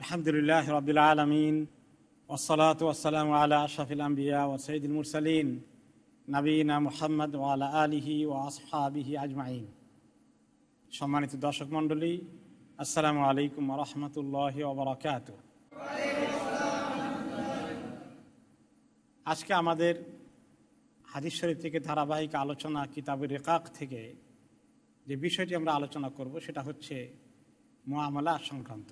আলহামদুলিল্লাহ রবিল আলমিন ওসলাত ওসালাম আলা আশাফিল আম্বিয়া ও সঈদুল মুরসালিন নবীনা মোহাম্মদ ওয়ালা আলিহি ও আসহাবিহি আজমাইন। সম্মানিত দর্শক মণ্ডলী, আসসালামু আলাইকুম রহমতুল্লাহ ওবরাকাত আজকে আমাদের হাদিস শরীফ থেকে ধারাবাহিক আলোচনা কিতাবের রেকাক থেকে যে বিষয়টি আমরা আলোচনা করব, সেটা হচ্ছে মোয়ামলা সংক্রান্ত।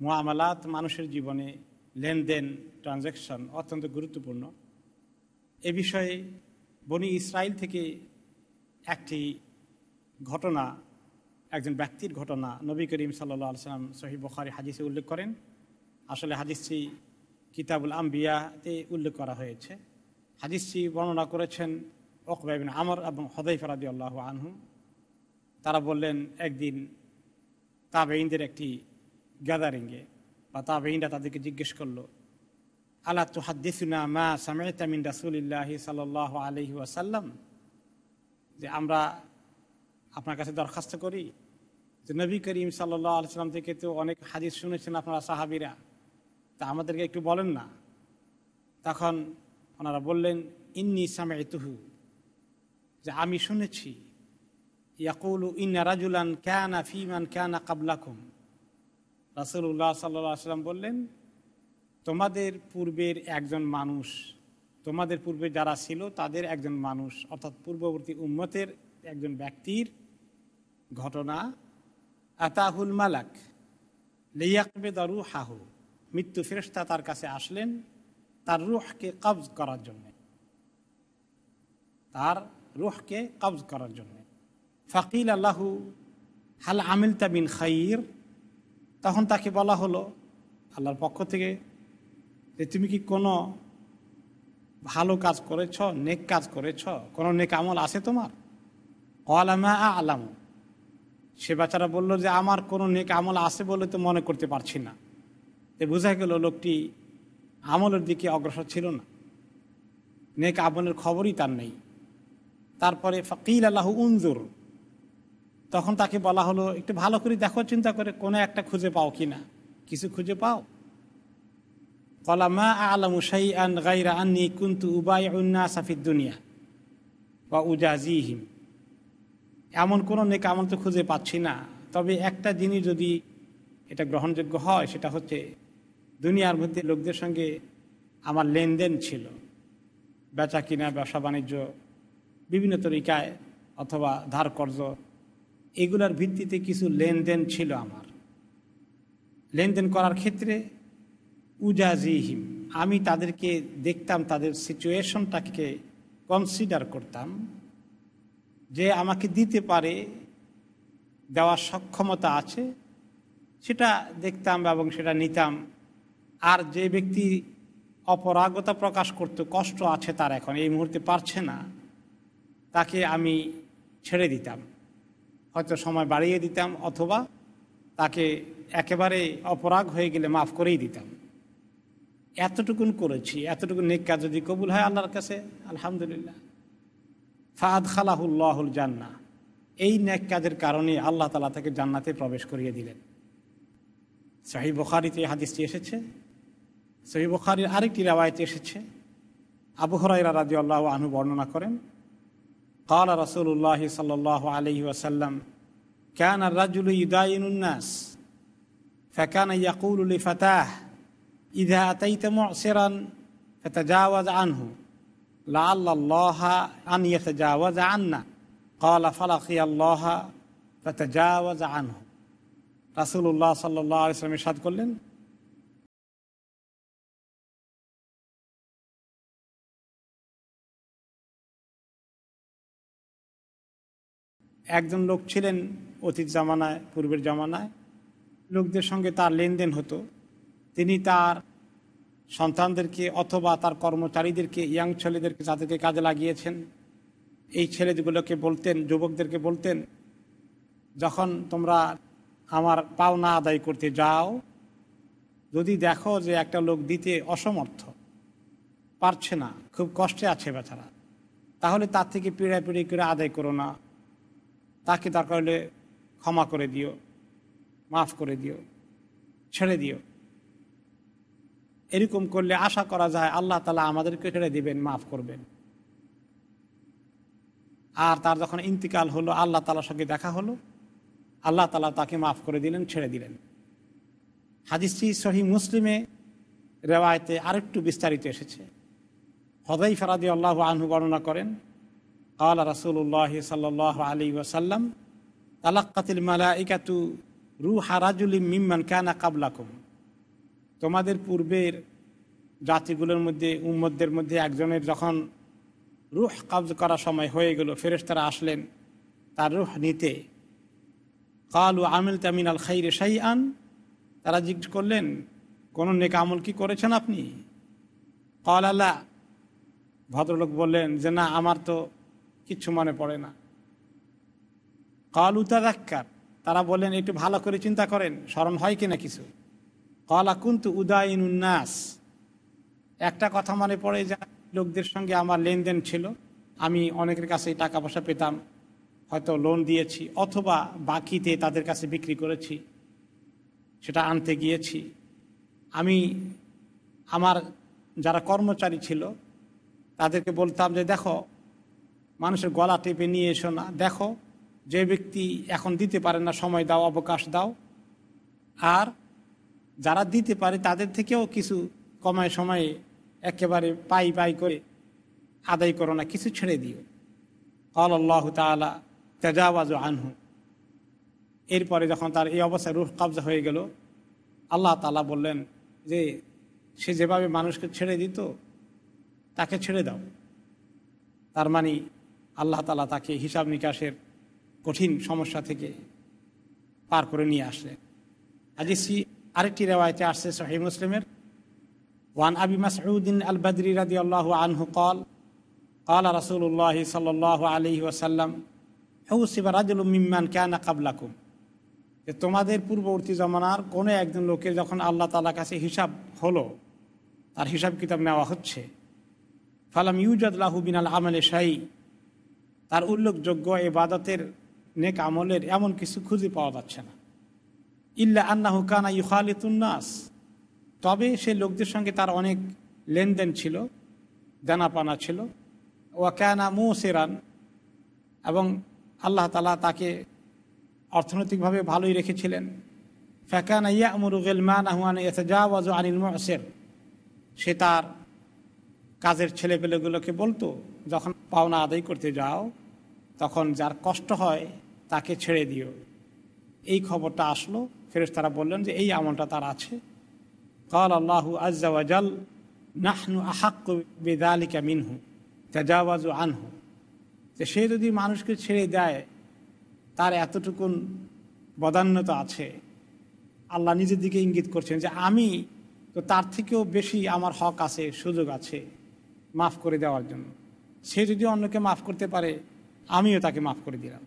মোয়ামালাত মানুষের জীবনে লেনদেন, ট্রানজ্যাকশন অত্যন্ত গুরুত্বপূর্ণ। এ বিষয়ে বনি ইসরায়েল থেকে একটি ঘটনা, একজন ব্যক্তির ঘটনা নবী করিম সাল্লা সাল্লাম সহি বখারি হাদিসে উল্লেখ করেন। আসলে হাদিসটি কিতাবুল আম্বিয়াতে উল্লেখ করা হয়েছে। হাদিসটি বর্ণনা করেছেন ওকবাইবিন আমর এবং হদাই ফরাদি আল্লাহ আনহু তারা বললেন, একদিন তাবেইনদের একটি গ্যাদারিংয়ে বা তাবেইনরা তাদেরকে জিজ্ঞেস করল আল্লাহ তো হাদ্দিসুনা মা সামেতামিন রাসুলিল্লাহ সাল আলহি ওয়াসাল্লাম? যে, আমরা আপনার কাছে দরখাস্ত করি যে, নবী করিম সাল্লাহ আলসালাম থেকে তো অনেক হাদিস শুনেছেন আপনারা সাহাবিরা। তা আমাদেরকে একটু বলেন না? তখন ওনারা বললেন, ইন্নি সামে তুহু যে, আমি শুনেছি, ইয়াকুলু ইন্না রাজুলান ক্যানা ফিমান ক্যানা কাবলাকুম। রাসুল্লাহ সাল্লাহ সাল্লাম বললেন, তোমাদের পূর্বের একজন মানুষ, তোমাদের পূর্বে যারা ছিল তাদের একজন মানুষ, অর্থাৎ পূর্ববর্তী উম্মতের একজন ব্যক্তির ঘটনা, আতাহুল মালাক লেয়াকবে দারু হাহু মৃত্যু ফেরস্তা তার কাছে আসলেন তার রুহকে কবজ করার জন্যে। তার রুহকে কবজ করার জন্যে। ফকিল আল্লাহু হাল আমিল তাবিন খাইর তখন তাকে বলা হলো, আল্লাহর পক্ষ থেকে, যে তুমি কি কোনো ভালো কাজ করেছ, নেক কাজ করেছ? কোনো নেক আমল আছে তোমার? আলামা আলাম। সে বাচ্চারা বলল যে, আমার কোনো নেক আমল আছে বলে তো মনে করতে পারছি না। তো বোঝা গেল লোকটি আমলের দিকে অগ্রসর ছিল না। নেক আমলের খবরই তার নেই। তারপরে ফকিল আল্লাহ উনজুর। তখন তাকে বলা হলো, একটু ভালো করে দেখো, চিন্তা করে কোনো একটা খুঁজে পাও কি না? কিছু খুঁজে পাও? কলামা আলম সাই আন গাইরা আন্নি কুন্তু উবাই উন্না সাফিদ দুনিয়া বা উজাজিহিম। এমন কোনো নেক আমল তো খুঁজে পাচ্ছি না। তবে একটা জিনিস যদি এটা গ্রহণযোগ্য হয়, সেটা হচ্ছে দুনিয়ার মধ্যে লোকদের সঙ্গে আমার লেনদেন ছিল। বেচা কিনা, ব্যবসা বাণিজ্য, বিভিন্ন তরিকায় অথবা ধার কর্য এগুলার ভিত্তিতে কিছু লেনদেন ছিল আমার। লেনদেন করার ক্ষেত্রে উজাজিহিম, আমি তাদেরকে দেখতাম, তাদের সিচুয়েশনটাকে কনসিডার করতাম যে আমাকে দিতে পারে, দেওয়ার সক্ষমতা আছে, সেটা দেখতাম এবং সেটা নিতাম। আর যে ব্যক্তি অপরাগতা প্রকাশ করতে কষ্ট আছে তার এখন এই মুহূর্তে পারছে না, তাকে আমি ছেড়ে দিতাম। হয়তো সময় বাড়িয়ে দিতাম অথবা তাকে একেবারে অপরাগ হয়ে গেলে মাফ করেই দিতাম। এতটুকুন করেছি এতটুকু নেক যদি কবুল হয় আল্লাহর কাছে, আলহামদুলিল্লাহ। ফাদ খালাহুল্লাহুল জান্না এই নেক কাজের কারণে আল্লাহ তালা তাকে জান্নাতে প্রবেশ করিয়ে দিলেন। সহি বখারিতে হাদিসটি এসেছে সহি বখারির আরেকটি রেওয়ায়তে এসেছে। আবু হরাইরা রাজি আল্লাহ আনু বর্ণনা করেন قال رسول الله صلى الله عليه وسلم كان الرجل يداين الناس فكان يقول لفتاه إذا أتيت معسرا فتجاوز عنه لعل الله أن يتجاوز عنا قال فلقي الله فتجاوز عنه رسول الله صلى الله عليه وسلم ইরশাদ করলেন একজন লোক ছিলেন অতীত জামানায়, পূর্বের জামানায়। লোকদের সঙ্গে তার লেনদেন হতো। তিনি তার সন্তানদেরকে অথবা তার কর্মচারীদেরকে, ইয়াং ছেলেদেরকে যাদেরকে কাজে লাগিয়েছেন, এই ছেলেগুলোকে বলতেন, যুবকদেরকে বলতেন, যখন তোমরা আমার পাওনা আদায় করতে যাও, যদি দেখো যে একটা লোক দিতে অসমর্থ, পারছে না, খুব কষ্টে আছে বেচারা, তাহলে তার থেকে পিড়াপিড়ি করে আদায় করো না। তাকে দরকার হলে ক্ষমা করে দিও, মাফ করে দিও, ছেড়ে দিও। এরকম করলে আশা করা যায় আল্লাহ তালা আমাদেরকে ছেড়ে দিবেন, মাফ করবেন। আর তার যখন ইন্তিকাল হলো, আল্লাহ তালার সঙ্গে দেখা হলো। আল্লাহ তালা তাকে মাফ করে দিলেন, ছেড়ে দিলেন। হাদিসটি সহি মুসলিমে রেওয়ায়তে আরেকটু বিস্তারিত এসেছে। হদাই ফরাদি আল্লাহ আনহু বর্ণনা করেন কাল রাসুল্লাহ সাল আলী ওয়াসাল্লাম তালাক্কাতিল মালাইকাতু রু হারাজুলি মিম্মান কানা কাবলাকুম তোমাদের পূর্বের জাতিগুলোর মধ্যে উম্মদের মধ্যে একজনের যখন রুহ কাবজ করার সময় হয়ে গেল, ফেরেশতারা আসলেন তার রুহ নিতে। কালু আমিল তামিন আল খাই রেশাই আন তারা জিজ্ঞেস করলেন, কোনো নেক আমল কি করেছেন আপনি? কল আল্লাহ ভদ্রলোক বললেন, যে না, আমার তো কিচ্ছু মনে পড়ে না। কল উতাদাক্কার তারা বললেন, একটু ভালো করে চিন্তা করেন, স্মরণ হয় কিনা কিছু? কলা কুন্তু উদায়ন উন্নাস একটা কথা মনে পড়ে যা, লোকদের সঙ্গে আমার লেনদেন ছিল, আমি অনেকের কাছে টাকা পয়সা পেতাম, হয়তো লোন দিয়েছি, অথবা বাকিতে তাদের কাছে বিক্রি করেছি, সেটা আনতে গিয়েছি। আমি, আমার যারা কর্মচারী ছিল, তাদেরকে বলতাম যে, দেখো মানুষের গলা টেপে নিয়ে এসো না। দেখো, যে ব্যক্তি এখন দিতে পারে না, সময় দাও, অবকাশ দাও। আর যারা দিতে পারে, তাদের থেকেও কিছু কমায় সময়ে একেবারে পাই পাই করে আদায় করো না, কিছু ছেড়ে দিও। কল আল্লাহ তালা তেজাওয়াজ আনহু এরপরে যখন তার এই অবস্থায় রুহ কবজা হয়ে গেল, আল্লাহ তালা বললেন যে, সে যেভাবে মানুষকে ছেড়ে দিত, তাকে ছেড়ে দাও। তার মানে আল্লাহ তালা তাকে হিসাব নিকাশের কঠিন সমস্যা থেকে পার করে নিয়ে আসলেন সি আরেকটি রেওয়ায়তে আসছে সহি মুসলিমের ওয়ান আবি মাসউদ্দিন আল বদরি রাদি আল্লাহ আনহু কল قال رسول الله صلى الله عليه وسلم حوسب رجل ممن كان قبلكم যে তোমাদের পূর্ববর্তী জমানার কোনো একজন লোকের যখন আল্লাহ তালা কাছে হিসাব হলো তার হিসাব কিতাব নেওয়া হচ্ছে ফালাম ইউজাদ লাহু বিনাল আমলে শাহী তার উল্লেখযোগ্য এবাদতের নেক আমলের এমন কিছু খুঁজে পাওয়া যাচ্ছে না। ইল্লা আন্না হুকানা ইউখালিতুন্নাস তবে সে লোকদের সঙ্গে তার অনেক লেনদেন ছিল, দেনাপানা ছিল। ওয়াকানা মুসেরান। এবং আল্লাহ তালা তাকে অর্থনৈতিকভাবে ভালোই রেখেছিলেন। ফ্যাকান ইয়ামুরু গেলমান আহমান এতজাওয়াজ আনিল মহসের সে তার কাজের ছেলেপেলেগুলোকে বলতো, যখন পাওনা আদায় করতে যাও, তখন যার কষ্ট হয় তাকে ছেড়ে দিও। এই খবরটা আসলো ফেরেস তারা বললেন যে এই আমলটা তার আছে। কল আল্লাহু আজ্জাওয়াজাল নাহনু আহাক্ক বেদালিকা মিনহু, তেজাওয়াজু আনহু। যে সে যদি মানুষকে ছেড়ে দেয়, তার এতটুকুন বদান্যতা আছে। আল্লাহ নিজের দিকে ইঙ্গিত করছেন যে আমি তো তার থেকেও বেশি আমার হক আছে, সুযোগ আছে মাফ করে দেওয়ার জন্য। সে যদি অন্যকে মাফ করতে পারে, আমিও তাকে মাফ করে দিলাম।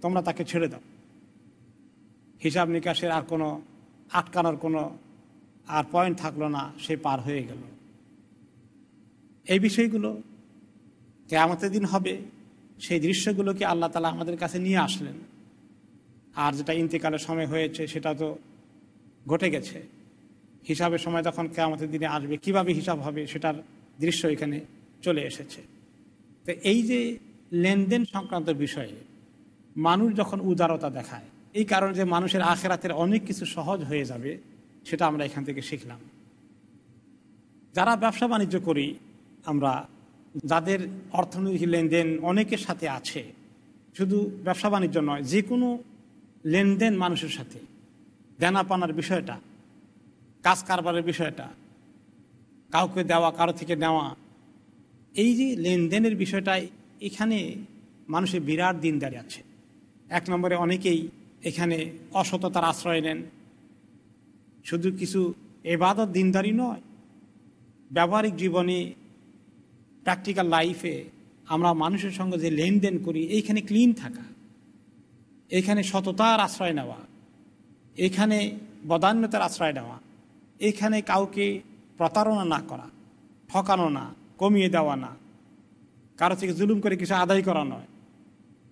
তোমরা তাকে ছেড়ে দাও। হিসাব নিকাশের আর কোনো, আটকানোর কোনো আর পয়েন্ট থাকল না, সে পার হয়ে গেল। এই বিষয়গুলো কেয়ামতের দিন হবে। সেই দৃশ্যগুলোকে আল্লাহ তালা আমাদের কাছে নিয়ে আসলেন? আর যেটা ইন্তেকালের সময় হয়েছে, সেটা তো ঘটে গেছে। হিসাবের সময় তখন কেয়ামতের দিনে আসবে। কীভাবে হিসাব হবে, সেটার দৃশ্য এখানে চলে এসেছে। তো এই যে লেনদেন সংক্রান্ত বিষয়ে মানুষ যখন উদারতা দেখায়, এই কারণে যে মানুষের আখেরাতের অনেক কিছু সহজ হয়ে যাবে, সেটা আমরা এখান থেকে শিখলাম। যারা ব্যবসা বাণিজ্য করি, আমরা যাদের অর্থনৈতিক লেনদেন অনেকের সাথে আছে, শুধু ব্যবসা বাণিজ্য নয়, যে কোনো লেনদেন মানুষের সাথে। দেনাপানার বিষয়টা, কাজ কারবারের বিষয়টা, কাউকে দেওয়া, কারও থেকে নেওয়া এই যে লেনদেনের বিষয়টা, এখানে মানুষের বিরাট দিন দাঁড়িয়ে আছে এক নম্বরে অনেকেই এখানে অসততার আশ্রয় নেন। শুধু কিছু এবাদত দিনদারি নয়, ব্যবহারিক জীবনে প্র্যাকটিক্যাল লাইফে আমরা মানুষের সঙ্গে যে লেনদেন করি, এইখানে ক্লিন থাকা, এইখানে সততার আশ্রয় নেওয়া এখানে বদান্যতার আশ্রয় নেওয়া এখানে কাউকে প্রতারণা না করা, ঠকানো না কমিয়ে দেওয়া না। কারও থেকে জুলুম করে কিছু আদায় করা নয়।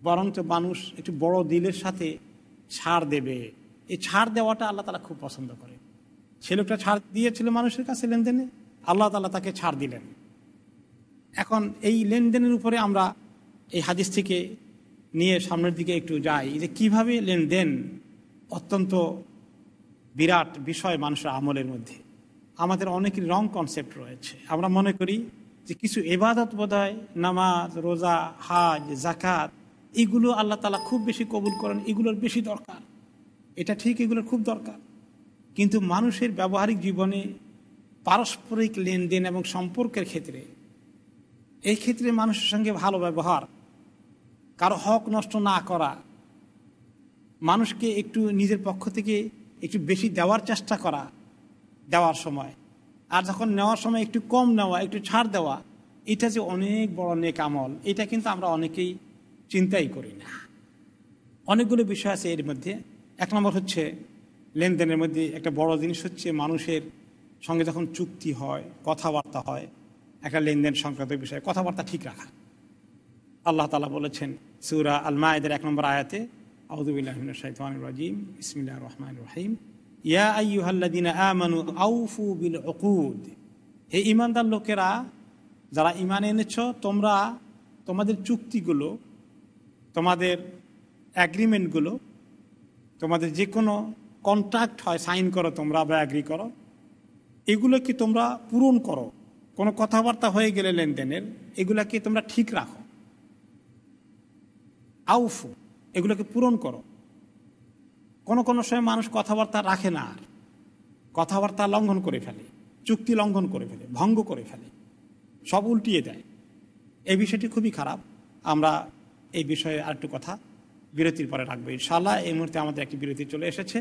বরঞ্চ মানুষ একটু বড় দিলের সাথে ছাড় দেবে। এই ছাড় দেওয়াটা আল্লাহ তালা খুব পছন্দ করে। সে লোকটা ছাড় দিয়েছিল মানুষের কাছে লেনদেনে, আল্লাহ তালা তাকে ছাড় দিলেন। এখন এই লেনদেনের উপরে আমরা এই হাদিস থেকে নিয়ে সামনের দিকে একটু যাই যে কীভাবে লেনদেন অত্যন্ত বিরাট বিষয় মানুষের আমলের মধ্যে। আমাদের অনেকের রং কনসেপ্ট রয়েছে। আমরা মনে করি যে কিছু এবাদত বোধহয়, নামাজ, রোজা, হাজ জাকাত এগুলো আল্লাহ তালা খুব বেশি কবুল করেন, এগুলোর বেশি দরকার। এটা ঠিক, এগুলোর খুব দরকার। কিন্তু মানুষের ব্যবহারিক জীবনে পারস্পরিক লেনদেন এবং সম্পর্কের ক্ষেত্রে, এই ক্ষেত্রে মানুষের সঙ্গে ভালো ব্যবহার, কারও হক নষ্ট না করা, মানুষকে একটু নিজের পক্ষ থেকে একটু বেশি দেওয়ার চেষ্টা করা, দেওয়ার সময়। আর যখন নেওয়ার সময় একটু কম নেওয়া, একটু ছাড় দেওয়া, এটা যে অনেক বড় নেক আমল, এটা কিন্তু আমরা অনেকেই চিন্তাই করি না। অনেকগুলো বিষয় আছে এর মধ্যে। এক নম্বর হচ্ছে লেনদেনের মধ্যে একটা বড় জিনিস হচ্ছে মানুষের সঙ্গে যখন চুক্তি হয়, কথাবার্তা হয়, একটা লেনদেন সংক্রান্ত বিষয়ে কথাবার্তা ঠিক রাখা। আল্লাহ তালা বলেছেন সুরা আল মায়েদের এক নম্বর আয়াতে আউদুবিল্লাহমিন শাহিদ রাজিম ইসমিল্লা রহমান রহিম। আউফু বিল হে ইমানদার লোকেরা, যারা ইমান এনেছ, তোমরা তোমাদের চুক্তিগুলো, তোমাদের অ্যাগ্রিমেন্টগুলো তোমাদের যে কোনো কন্ট্রাক্ট হয় সাইন করো তোমরা বা অ্যাগ্রি করো, এগুলো কি তোমরা পূরণ করো? কোনো কথাবার্তা হয়ে গেলে লেনদেনের, এগুলাকে তোমরা ঠিক রাখো। আউফু, এগুলোকে পূরণ করো। কোনো কোনো সময় মানুষ কথাবার্তা রাখে না। আর কথাবার্তা লঙ্ঘন করে ফেলে, চুক্তি লঙ্ঘন করে ফেলে, ভঙ্গ করে ফেলে, সব উল্টিয়ে দেয়। এই বিষয়টি খুবই খারাপ। আমরা এই বিষয়ে আরেকটু কথা বিরতির পরে রাখব ইনশাল্লাহ এই মুহূর্তে আমাদের একটি বিরতি চলে এসেছে।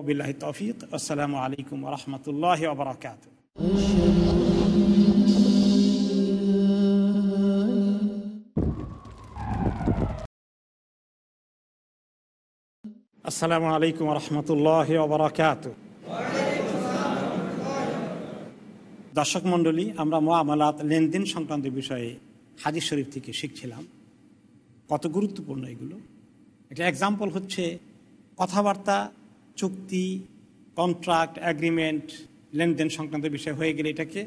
ওবিল্লাহ তৌফিক। আসসালামু আলাইকুম রহমতুল্লাহ আবরাকাত আসসালামু আলাইকুম রহমতুল্লাহ দর্শক মণ্ডলী, আমরা মোয়ামালাত লেনদেন সংক্রান্ত বিষয়ে হাদিস শরীফ থেকে শিখছিলাম। কত গুরুত্বপূর্ণ এগুলো। একটা এক্সাম্পল হচ্ছে কথাবার্তা, চুক্তি কন্ট্রাক্ট অ্যাগ্রিমেন্ট লেনদেন সংক্রান্ত বিষয় হয়ে গেলে এটাকে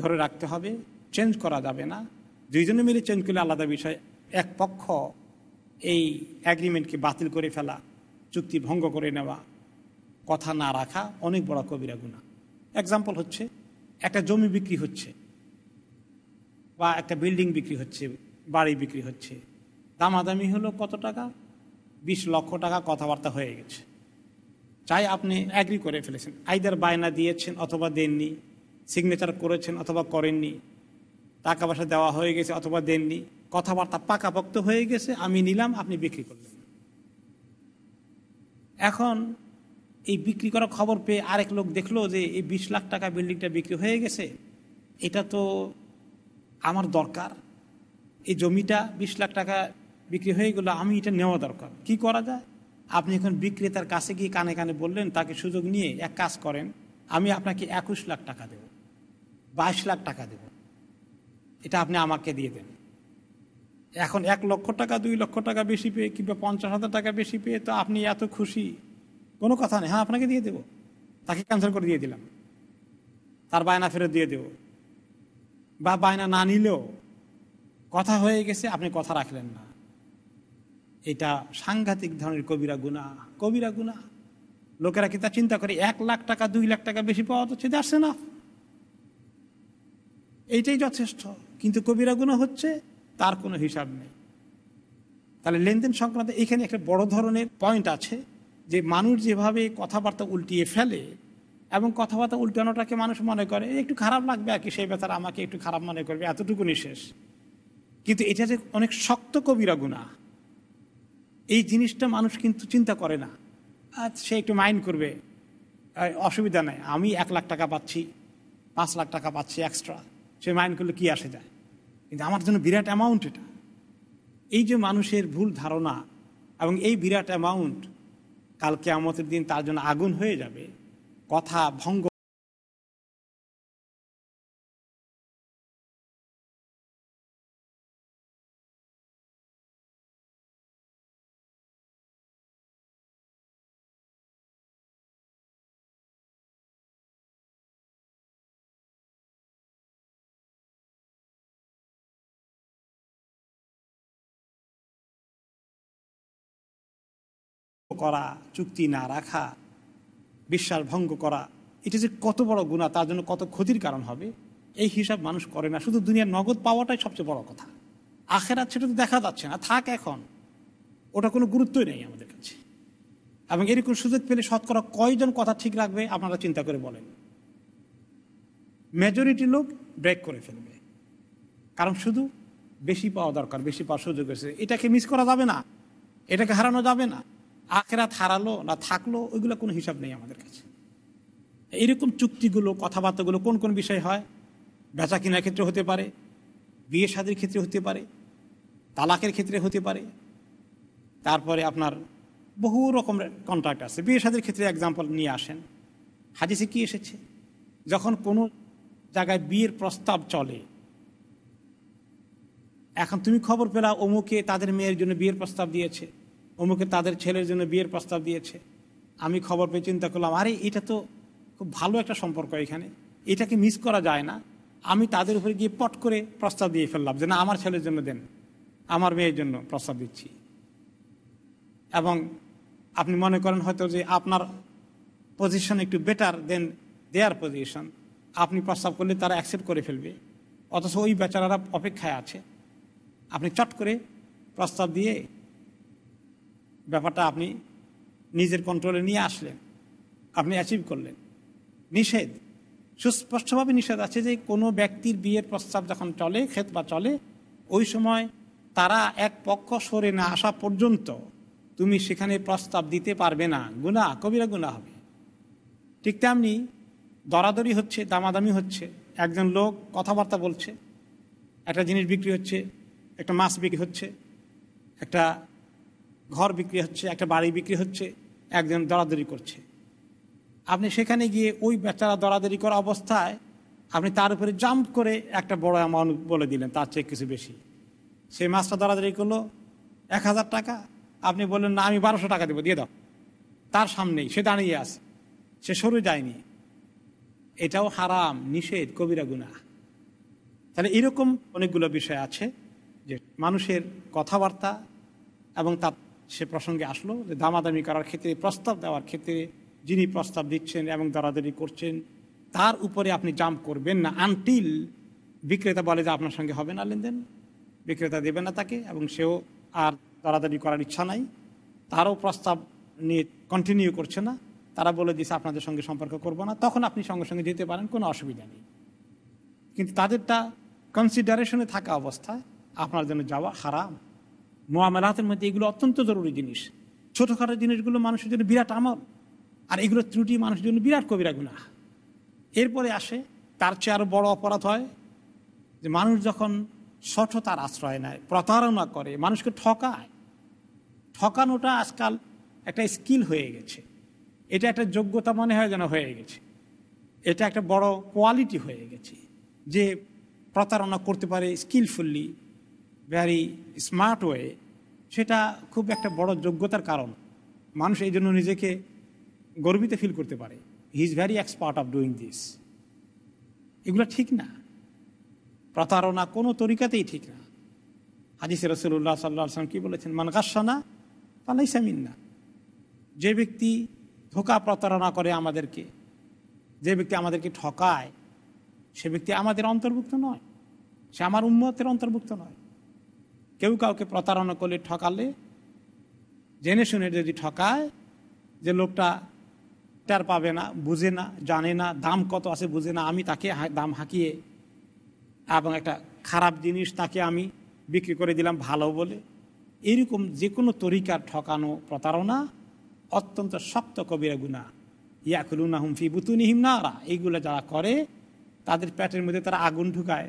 ধরে রাখতে হবে। চেঞ্জ করা যাবে না। দুইজনে মিলে চেঞ্জ করলে আলাদা বিষয়। এক পক্ষ এই অ্যাগ্রিমেন্টকে বাতিল করে ফেলা, চুক্তি ভঙ্গ করে নেওয়া, কথা না রাখা অনেক বড় কবিরা গুণা এক্সাম্পল হচ্ছে, একটা জমি বিক্রি হচ্ছে বা একটা বিল্ডিং বিক্রি হচ্ছে, বাড়ি বিক্রি হচ্ছে। দামাদামি হলো কত টাকা? বিশ লক্ষ টাকা কথাবার্তা হয়ে গেছে। চাই আপনি অ্যাগ্রি করে ফেলেছেন। আইদার বায়না দিয়েছেন অথবা দেননি সিগনেচার করেছেন অথবা করেননি, টাকা পয়সা দেওয়া হয়ে গেছে অথবা দেননি কথাবার্তা পাকাপোক্ত হয়ে গেছে, আমি নিলাম, আপনি বিক্রি করলেন। এখন এই বিক্রি করার খবর পেয়ে আরেক লোক দেখল যে এই বিশ লাখ টাকা বিল্ডিংটা বিক্রি হয়ে গেছে, এটা তো আমার দরকার। এই জমিটা বিশ লাখ টাকা বিক্রি হয়ে গেলো, আমি এটা নেওয়া দরকার। কি করা যায়? আপনি এখন বিক্রেতার কাছে গিয়ে কানে কানে বললেন, তাকে সুযোগ নিয়ে এক কাজ করেন, আমি আপনাকে একুশ লাখ টাকা দেব, বাইশ লাখ টাকা দেব। এটা আপনি আমাকে দিয়ে দেন। এখন এক লক্ষ টাকা, দুই লক্ষ টাকা বেশি পেয়ে কিংবা পঞ্চাশ হাজার টাকা বেশি পেয়ে তো আপনি এত খুশি? কোনো কথা নেই। হ্যাঁ আপনাকে দিয়ে দেব। তাকে ক্যান্সেল করে দিয়ে দিলাম। তার বায়না ফেরত দিয়ে দেব। বা বায়না না নিলেও কথা হয়ে গেছে, আপনি কথা রাখলেন না। এটা সাংঘাতিক ধরনের কবিরা গুণা। কবিরা গুণা। লোকেরা কি তা চিন্তা করে, এক লাখ টাকা, দুই লাখ টাকা বেশি পাওয়া যাচ্ছে আসছে না এইটাই যথেষ্ট। কিন্তু কবিরা গুণা হচ্ছে তার কোনো হিসাব নেই। তাহলে লেনদেন সংক্রান্ত এখানে একটা বড় ধরনের পয়েন্ট আছে যে মানুষ যেভাবে কথাবার্তা উল্টিয়ে ফেলে এবং কথাবার্তা উল্টানোটাকে মানুষ মনে করে একটু খারাপ লাগবে আর কি, সেই ব্যাপারে আমাকে একটু খারাপ মনে করবে এতটুকু শেষ। কিন্তু এটা যে অনেক শক্ত কবিরা গুণা, এই জিনিসটা মানুষ কিন্তু চিন্তা করে না। আর সে একটু মাইন্ড করবে অসুবিধা নেই, আমি এক লাখ টাকা পাচ্ছি, পাঁচ লাখ টাকা পাচ্ছি এক্সট্রা সে মাইন্ড করলে কি আসে যায়? কিন্তু আমার জন্য বিরাট অ্যামাউন্ট এটা। এই যে মানুষের ভুল ধারণা এবং এই বিরাট অ্যামাউন্ট কালকে আমাদের দিন তার জন্য আগুন হয়ে যাবে, কথা ভঙ্গ করা, চুক্তি না রাখা, বিশ্বাস ভঙ্গ করা, এটা যে কত বড় গুণা তার জন্য কত ক্ষতির কারণ হবে, এই হিসাব মানুষ করে না। শুধু দুনিয়ার নগদ পাওয়াটাই সবচেয়ে বড় কথা। আখেরাত সেটা তো দেখা যাচ্ছে না, থাক এখন। ওটা কোনো গুরুত্বই নেই আমাদের কাছে। এবং এরকম সুযোগ পেলে শতকরা কয়জন কথা ঠিক রাখবে, আপনারা চিন্তা করে বলেন। মেজরিটি লোক ব্রেক করে ফেলবে। কারণ শুধু বেশি পাওয়া দরকার, বেশি পাওয়ার সুযোগ হয়েছে এটাকে মিস করা যাবে না, এটাকে হারানো যাবে না। আখেরাত হারালো না থাকল, ওইগুলো কোনো হিসাব নেই আমাদের কাছে। এরকম চুক্তিগুলো, কথাবার্তাগুলো কোন কোন বিষয় হয়? বেচা কেনার ক্ষেত্রে হতে পারে, বিয়ে শাদির ক্ষেত্রে হতে পারে, তালাকের ক্ষেত্রে হতে পারে, তারপরে আপনার বহু রকমের কন্ট্রাক্ট আছে। বিয়ে শাদির ক্ষেত্রে এক্সাম্পল নিয়ে আসেন। হাদিসে কি এসেছে? যখন কোনো জায়গায় বিয়ের প্রস্তাব চলে, এখন তুমি খবর পেলা অমুকে, তাদের মেয়ের জন্য বিয়ের প্রস্তাব দিয়েছে। অমুকে তাদের ছেলের জন্য বিয়ের প্রস্তাব দিয়েছে। আমি খবর পেয়ে চিন্তা করলাম, আরে, এটা তো খুব ভালো একটা সম্পর্ক এখানে। এটাকে মিস করা যায় না। আমি তাদের উপরে গিয়ে পট করে প্রস্তাব দিয়ে ফেললাম যে, না, আমার ছেলের জন্য দেন। আমার মেয়ের জন্য প্রস্তাব দিচ্ছি। এবং আপনি মনে করেন হয়তো যে, আপনার পজিশন একটু বেটার দেন দেয়ার পজিশন আপনি প্রস্তাব করলে তারা অ্যাকসেপ্ট করে ফেলবে। অথচ ওই বেচারারা অপেক্ষায় আছে। আপনি চট করে প্রস্তাব দিয়ে ব্যাপারটা আপনি নিজের কন্ট্রোলে নিয়ে আসলেন। আপনি অ্যাচিভ করলেন। নিষেধ। সুস্পষ্টভাবে নিষেধ আছে যে কোনো ব্যক্তির বিয়ের প্রস্তাব যখন চলে ক্ষেত বা চলে, ওই সময় তারা এক পক্ষ সরে না আসা পর্যন্ত তুমি সেখানে প্রস্তাব দিতে পারবে না। গুণা কবিরা গুণা হবে। ঠিক তেমনি দরাদরি হচ্ছে, দামাদামি হচ্ছে। একজন লোক কথাবার্তা বলছে, একটা জিনিস বিক্রি হচ্ছে, একটা মাছ বিক্রি হচ্ছে, একটা ঘর বিক্রি হচ্ছে, একটা বাড়ি বিক্রি হচ্ছে, একজন দরাদরি করছে। আপনি সেখানে গিয়ে ওই বেচারা দরাদরি করা অবস্থায় আপনি তার উপরে জাম্প করে একটা বড় অ্যামাউন্ট বলে দিলেন, তার চেয়ে কিছু বেশি। সেই মাছটা দরাদরি করল, এক হাজার টাকা। আপনি বললেন, না, আমি বারোশো টাকা দেবো, দিয়ে দাও। তার সামনেই সে দাঁড়িয়ে আছে, সে সরে যায়নি। এটাও হারাম, নিষেধ, কবিরা গুণা তাহলে এরকম অনেকগুলো বিষয় আছে যে মানুষের কথাবার্তা এবং তার সে প্রসঙ্গে আসলো যে দামাদামি করার ক্ষেত্রে, প্রস্তাব দেওয়ার ক্ষেত্রে যিনি প্রস্তাব দিচ্ছেন এবং দরাদরি করছেন, তার উপরে আপনি জাম্প করবেন না আনটিল বিক্রেতা বলে যে আপনার সঙ্গে হবে না লেনদেন। বিক্রেতা দেবে না তাকে এবং সেও আর দরাদরি করার ইচ্ছা নাই। তারও প্রস্তাব নিয়ে কন্টিনিউ করছে না। তারা বলে দিছে আপনাদের সঙ্গে সম্পর্ক করব না। তখন আপনি সঙ্গে সঙ্গে যেতে পারেন, কোনো অসুবিধা নেই। কিন্তু তাদেরটা কনসিডারেশনে থাকা অবস্থায় আপনার জন্য যাওয়া হারাম। মোয়ামেলাতের মধ্যে এগুলো অত্যন্ত জরুরি জিনিস। ছোটোখাটো জিনিসগুলো মানুষের জন্য বিরাট আমল। আর এগুলো ত্রুটি মানুষের জন্য বিরাট কবিরা গুণা এরপরে আসে, তার চেয়ে আরও বড় অপরাধ হয়, যে মানুষ যখন সঠতার আশ্রয় নেয়, প্রতারণা করে, মানুষকে ঠকায়, ঠকানোটা আজকাল একটা স্কিল হয়ে গেছে। এটা একটা যোগ্যতা মনে হয় যেন হয়ে গেছে। এটা একটা বড় কোয়ালিটি হয়ে গেছে যে প্রতারণা করতে পারে স্কিলফুল্লি ভ্যারি স্মার্ট ওয়ে সেটা খুব একটা বড় যোগ্যতার কারণ। মানুষ এই জন্য নিজেকে গর্বিত ফিল করতে পারে। He is very expert of doing this এগুলো ঠিক না। প্রতারণা কোনো তরিকাতেই ঠিক না। হাদিস রসুল্লাহ সাল্লাহ সাল্লাম কী বলেছেন? মান গাসানা তালাই সামিন না যে ব্যক্তি ধোকা প্রতারণা করে আমাদেরকে, যে ব্যক্তি আমাদেরকে ঠকায়, সে ব্যক্তি আমাদের অন্তর্ভুক্ত নয়। সে আমার উন্মতের অন্তর্ভুক্ত নয়। কেউ কাউকে প্রতারণা করলে ঠকালে, জেনে শুনে যদি ঠকায়, যে লোকটা টের পাবে না, বুঝে না, জানে না, দাম কত আছে বুঝে না, আমি তাকে দাম হাঁকিয়ে এবং একটা খারাপ জিনিস তাকে আমি বিক্রি করে দিলাম ভালো বলে, এরকম যে কোনো তরিকার ঠকানো প্রতারণা অত্যন্ত শক্ত কবিরা গুণা ইয়াকুলুনা হুমফি বুতুনিহিম নারা। এইগুলো যারা করে, তাদের পেটের মধ্যে তারা আগুন ঢুকায়,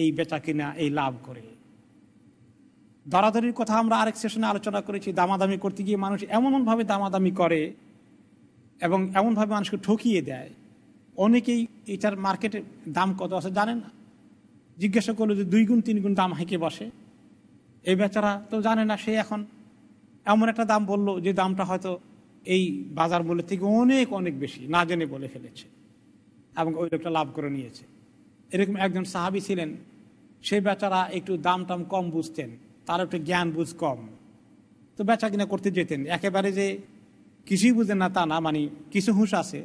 এই বেচা কিনা এই লাভ করে। দরাদরির কথা আমরা আরেক সেশনে আলোচনা করেছি, দামাদামি করতে গিয়ে মানুষ এমনভাবে দামাদামি করে এবং এমনভাবে মানুষকে ঠকিয়ে দেয়। অনেকেই এটার মার্কেটে দাম কত আছে জানে না। জিজ্ঞাসা করল যে দুই গুণ, তিন গুণ দাম হেঁকে বসে। এই বেচারা তো জানে না, সে এখন এমন একটা দাম বলল যে দামটা হয়তো এই বাজার মূল্যের থেকে অনেক অনেক বেশি, না জেনে বলে ফেলেছে এবং ওই লোকটা লাভ করে নিয়েছে। এরকম একজন সাহাবি ছিলেন সেই বেচারা একটু দাম টাম কম বুঝতেন। তার একটু জ্ঞান বুঝ কম। তো বেচা কিনা করতে যেতেন। একেবারে যে কিছুই বুঝেন না তা না মানে কিছু হুঁশ আছে।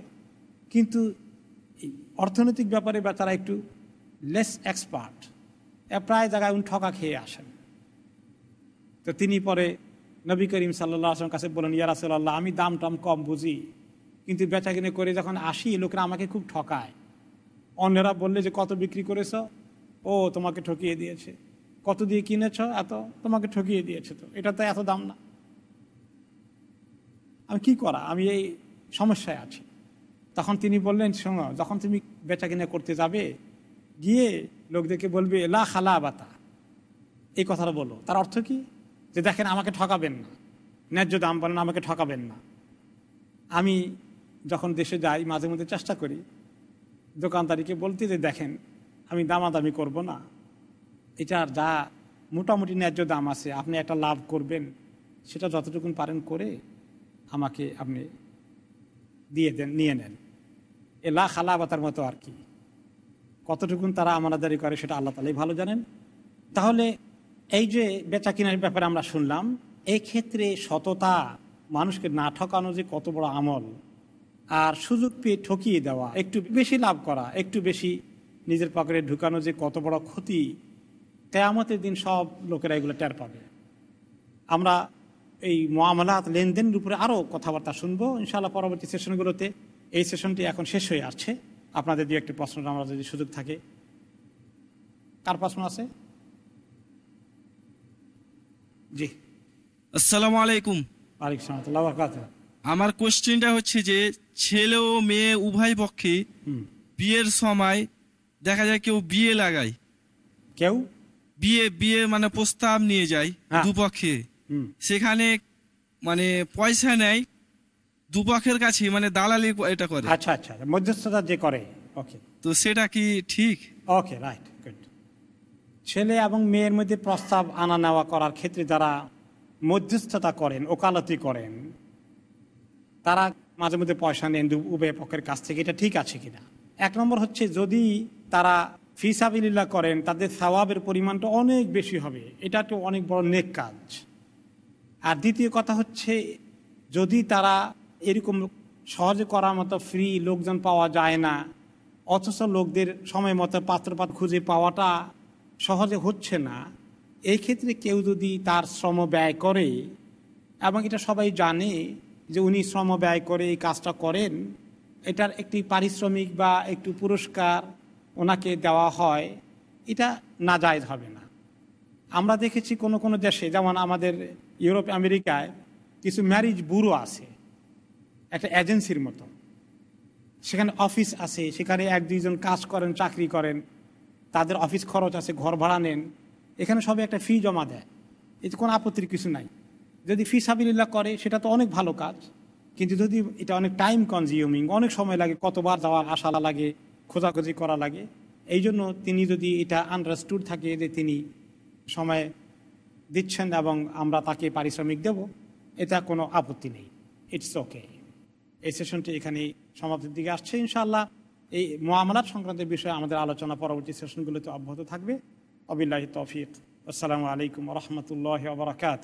কিন্তু অর্থনৈতিক ব্যাপারে বেচারা একটু লেস এক্সপার্ট প্রায় জায়গায় উনি ঠকা খেয়ে আসেন। তো তিনি পরে নবী করিম সাল্লাহ আসলাম কাছে বলেন ইয়ার ইয়ারাসাল্লাহ আমি দাম টাম কম বুঝি। কিন্তু বেচা কিনে করে যখন আসি, লোকেরা আমাকে খুব ঠকায়। অন্যরা বললে যে, কত বিক্রি করেছ? ও, তোমাকে ঠকিয়ে দিয়েছে। কত দিয়ে কিনেছ? এত তোমাকে ঠকিয়ে দিয়েছে তো। এটা তো এত দাম না। আমি কি করা? আমি এই সমস্যায় আছি। তখন তিনি বললেন, শোনো, যখন তুমি বেচা কিনা করতে যাবে, গিয়ে লোকদেরকে বলবে, লা খালা বাতা এই কথাটা বলো। তার অর্থ কি? যে দেখেন, আমাকে ঠকাবেন না। ন্যায্য দাম বলেন, আমাকে ঠকাবেন না। আমি যখন দেশে যাই, মাঝে মধ্যে চেষ্টা করি দোকানদারিকে বলতে যে, দেখেন, আমি দামাদামি করব না। এটার যা মোটামুটি ন্যায্য দাম আছে। আপনি একটা লাভ করবেন, সেটা যতটুকুন পারেন করে আমাকে আপনি দিয়ে দেন, নিয়ে নেন। এ লা খালাবাতার মতো আর কি। কতটুকুন তারা আমানাদারি করে সেটা আল্লাহ তালাই ভালো জানেন। তাহলে এই যে বেচা কিনার ব্যাপারে আমরা শুনলাম এই ক্ষেত্রে সততা মানুষকে না ঠকানো যে কত বড় আমল, আর সুযোগ পেয়ে ঠকিয়ে দেওয়া, একটু বেশি লাভ করা, একটু বেশি নিজের পকেটে ঢুকানো যে কত বড় ক্ষতি কেয়ামতের দিন সব লোকেরা এগুলো টের পাবে। আমরা এই মামলাত লেনদেনের উপরে আরও কথাবার্তা শুনব। ইনশাআল্লাহ পরবর্তী সেশনগুলোতে এই সেশনটি এখন শেষ হয়ে আসছে। আপনাদের দু একটি প্রশ্ন আমরা যদি সুযোগ থাকে। কার প্রশ্ন আছে? জি। আসসালামু আলাইকুম। আমার কোশ্চেনটা হচ্ছে যে ছেলে ও মেয়ে উভয় পক্ষে বিয়ের সময় দেখা যায় কেউ বিয়ে লাগায়। কেউ? বিয়ে বিয়ে মানে প্রস্তাব নিয়ে যায় হ্যাঁ। দুপক্ষে। হুম। সেখানে মানে পয়সা নেয় দুপক্ষের কাছে মানে দালালি এটা করে। আচ্ছা আচ্ছা মধ্যস্থতা যে করে ওকে তো সেটা কি ঠিক? ওকে রাইট গুড ছেলে এবং মেয়ের মধ্যে প্রস্তাব আনা নেওয়া করার ক্ষেত্রে যারা মধ্যস্থতা করেন ওকালতি করেন তারা মাঝে মধ্যে পয়সা নেন দু- উভয় পক্ষের কাছ থেকে এটা ঠিক আছে কিনা? এক নম্বর হচ্ছে যদি তারা ফিসাবিল্লা করেন, তাদের সওয়াবের পরিমাণটা অনেক বেশি হবে। এটা তো অনেক বড় নেক কাজ। আর দ্বিতীয় কথা হচ্ছে, যদি তারা এরকম সহজে করার মতো ফ্রি লোকজন পাওয়া যায় না, অথচ লোকদের সময় মতো পাত্রপাত খুঁজে পাওয়াটা সহজে হচ্ছে না, এই ক্ষেত্রে কেউ যদি তার শ্রম ব্যয় করে, এবং এটা সবাই জানে যে উনি শ্রম ব্যয় করে এই কাজটা করেন, এটার একটি পারিশ্রমিক বা একটু পুরস্কার ওনাকে দেওয়া হয়, এটা নাজায়জ হবে না। আমরা দেখেছি কোনো কোনো দেশে, যেমন আমাদের ইউরোপ, আমেরিকায় কিছু ম্যারিজ ব্যুরো আছে, একটা এজেন্সির মতো। সেখানে অফিস আছে, সেখানে এক দুইজন কাজ করেন, চাকরি করেন, তাদের অফিস খরচ আছে, ঘর ভাড়া নেন, এখানে সবে একটা ফি জমা দেয়। এতে কোনো আপত্তির কিছু নাই। যদি ফি সাবিল্লা করে, সেটা তো অনেক ভালো কাজ, কিন্তু যদি এটা অনেক টাইম কনজিউমিং অনেক সময় লাগে, কতবার যাওয়ার আশা লাগে খোঁজাখুঁজি করা লাগে। এই জন্য তিনি যদি এটা আন্ডারস্টুড থাকে যে তিনি সময় দিচ্ছেন এবং আমরা তাকে পারিশ্রমিক দেব, এটা কোনো আপত্তি নেই। ইটস ওকে এই সেশনটি এখানে সমাপ্তির দিকে আসছে। ইনশাআল্লাহ এই মোয়ামলাত সংক্রান্ত বিষয়ে আমাদের আলোচনা পরবর্তী সেশনগুলোতে অব্যাহত থাকবে। অবিল্লাহি তৌফিক। আসসালামু আলাইকুম রহমতুল্লাহ বারকাত